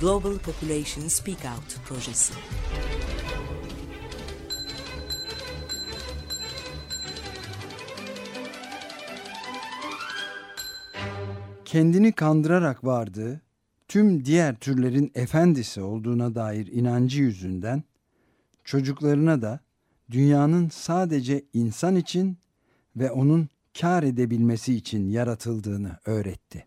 Global Population Speak Out projesi. kendini kandırarak vardığı, tüm diğer türlerin efendisi olduğuna dair inancı yüzünden çocuklarına da dünyanın sadece insan için ve onun kar edebilmesi için yaratıldığını öğretti.